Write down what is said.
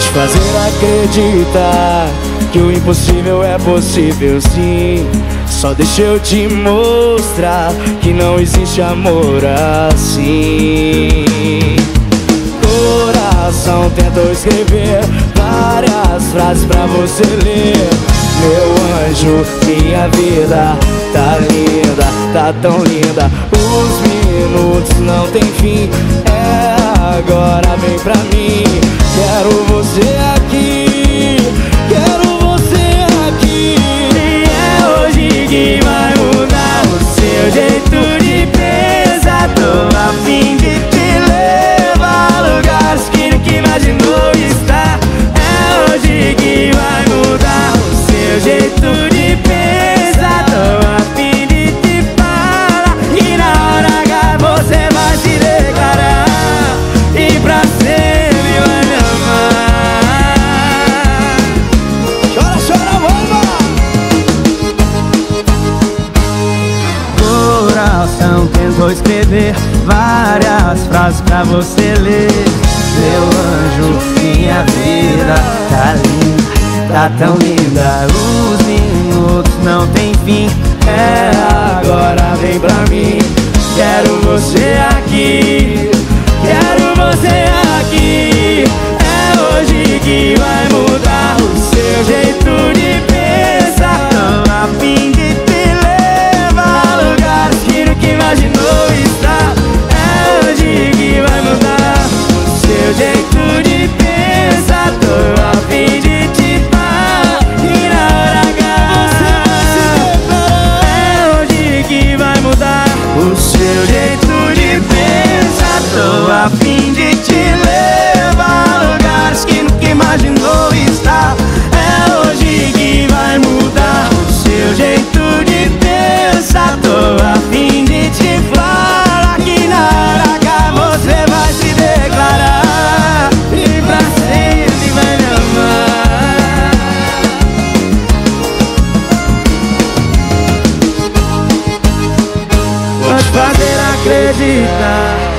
te fazer acreditar que o impossível é possível sim. Só deixa eu te mostrar que não existe amor assim. Coração tentou escrever várias frases pra você ler. Meu anjo, minha vida tá linda, tá tão linda. Os minutos não tem fim. É agora, vem pra mim. Quero escrever várias frases pra você ler. Meu anjo, minha vida tá linda, tá tão linda. Os minutos não tem fim. É agora, vem pra mim. Quero você aqui. made acreditar.